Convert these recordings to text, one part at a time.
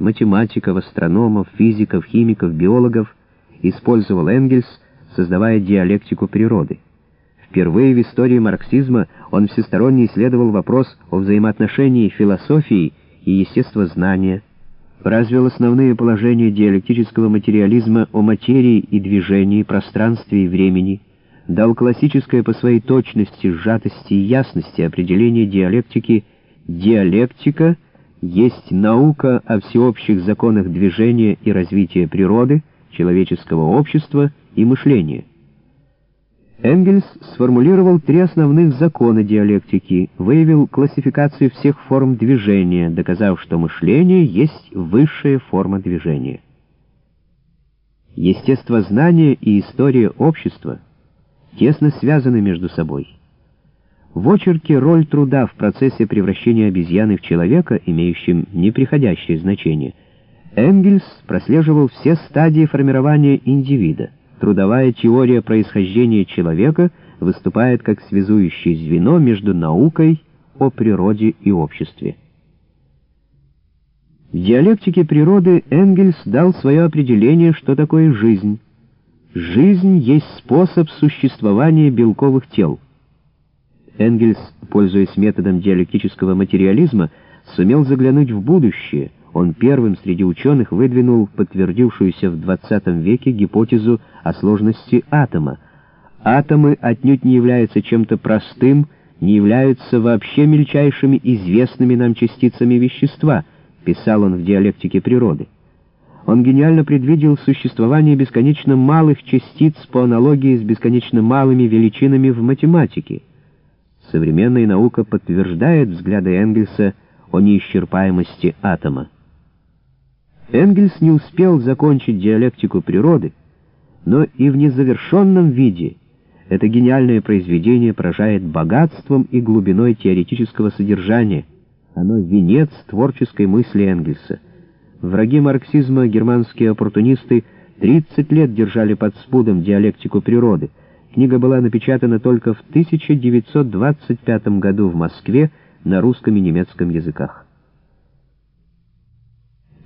математиков, астрономов, физиков, химиков, биологов использовал Энгельс, создавая диалектику природы. Впервые в истории марксизма он всесторонне исследовал вопрос о взаимоотношении философии и естествознания, развил основные положения диалектического материализма о материи и движении, пространстве и времени, дал классическое по своей точности, сжатости и ясности определение диалектики «диалектика» есть наука о всеобщих законах движения и развития природы, человеческого общества и мышления. Энгельс сформулировал три основных закона диалектики, выявил классификацию всех форм движения, доказав, что мышление есть высшая форма движения. Естествознание и история общества тесно связаны между собой. В очерке «Роль труда в процессе превращения обезьяны в человека, имеющем неприходящее значение», Энгельс прослеживал все стадии формирования индивида — трудовая теория происхождения человека выступает как связующее звено между наукой о природе и обществе. В диалектике природы Энгельс дал свое определение, что такое жизнь. Жизнь есть способ существования белковых тел. Энгельс, пользуясь методом диалектического материализма, сумел заглянуть в будущее — он первым среди ученых выдвинул подтвердившуюся в XX веке гипотезу о сложности атома. Атомы отнюдь не являются чем-то простым, не являются вообще мельчайшими известными нам частицами вещества, писал он в «Диалектике природы». Он гениально предвидел существование бесконечно малых частиц по аналогии с бесконечно малыми величинами в математике. Современная наука подтверждает взгляды Энгельса о неисчерпаемости атома. Энгельс не успел закончить диалектику природы, но и в незавершенном виде это гениальное произведение поражает богатством и глубиной теоретического содержания. Оно венец творческой мысли Энгельса. Враги марксизма, германские оппортунисты, 30 лет держали под спудом диалектику природы. Книга была напечатана только в 1925 году в Москве на русском и немецком языках.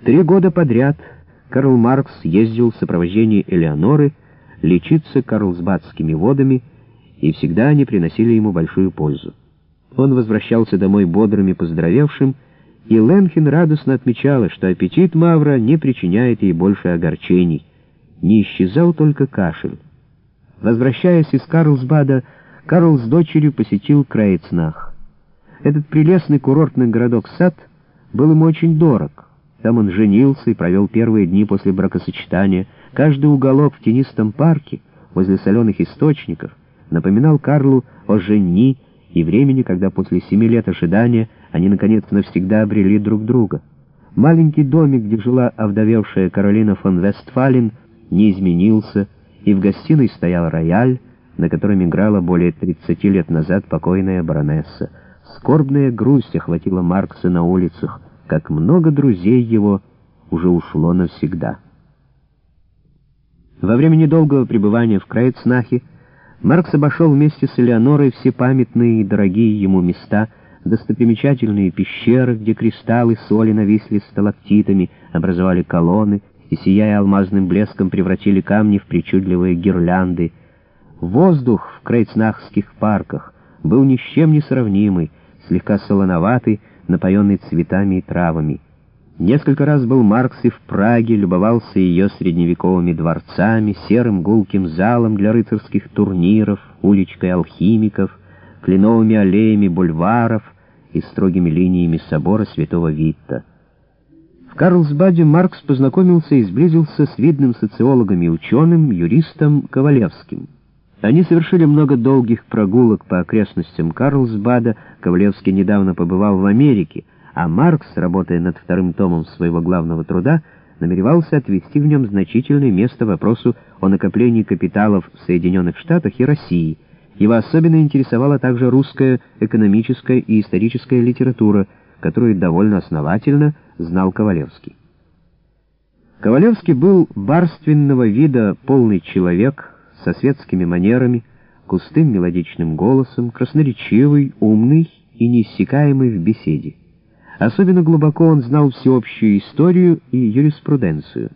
Три года подряд Карл Маркс ездил в сопровождении Элеоноры лечиться карлсбадскими водами, и всегда они приносили ему большую пользу. Он возвращался домой бодрым и поздравевшим, и Ленхен радостно отмечала, что аппетит Мавра не причиняет ей больше огорчений. Не исчезал только кашель. Возвращаясь из Карлсбада, Карл с дочерью посетил Крайцнах. Этот прелестный курортный городок-сад был ему очень дорог. Там он женился и провел первые дни после бракосочетания. Каждый уголок в тенистом парке, возле соленых источников, напоминал Карлу о жени и времени, когда после семи лет ожидания они, наконец, навсегда обрели друг друга. Маленький домик, где жила овдовевшая Каролина фон Вестфален, не изменился, и в гостиной стоял рояль, на котором играла более 30 лет назад покойная баронесса. Скорбная грусть охватила Маркса на улицах как много друзей его уже ушло навсегда. Во время недолгого пребывания в Крайцнахе Маркс обошел вместе с Элеонорой все памятные и дорогие ему места, достопримечательные пещеры, где кристаллы соли нависли сталактитами, образовали колонны и, сияя алмазным блеском, превратили камни в причудливые гирлянды. Воздух в крейцнахских парках был ни с чем не сравнимый, слегка солоноватый, напоенный цветами и травами. Несколько раз был Маркс и в Праге, любовался ее средневековыми дворцами, серым гулким залом для рыцарских турниров, уличкой алхимиков, кленовыми аллеями бульваров и строгими линиями собора святого Витта. В Карлсбаде Маркс познакомился и сблизился с видным социологом и ученым, юристом Ковалевским. Они совершили много долгих прогулок по окрестностям Карлсбада, Ковалевский недавно побывал в Америке, а Маркс, работая над вторым томом своего главного труда, намеревался отвести в нем значительное место вопросу о накоплении капиталов в Соединенных Штатах и России. Его особенно интересовала также русская экономическая и историческая литература, которую довольно основательно знал Ковалевский. Ковалевский был барственного вида полный человек, со светскими манерами, густым мелодичным голосом, красноречивый, умный и неиссякаемый в беседе. Особенно глубоко он знал всеобщую историю и юриспруденцию.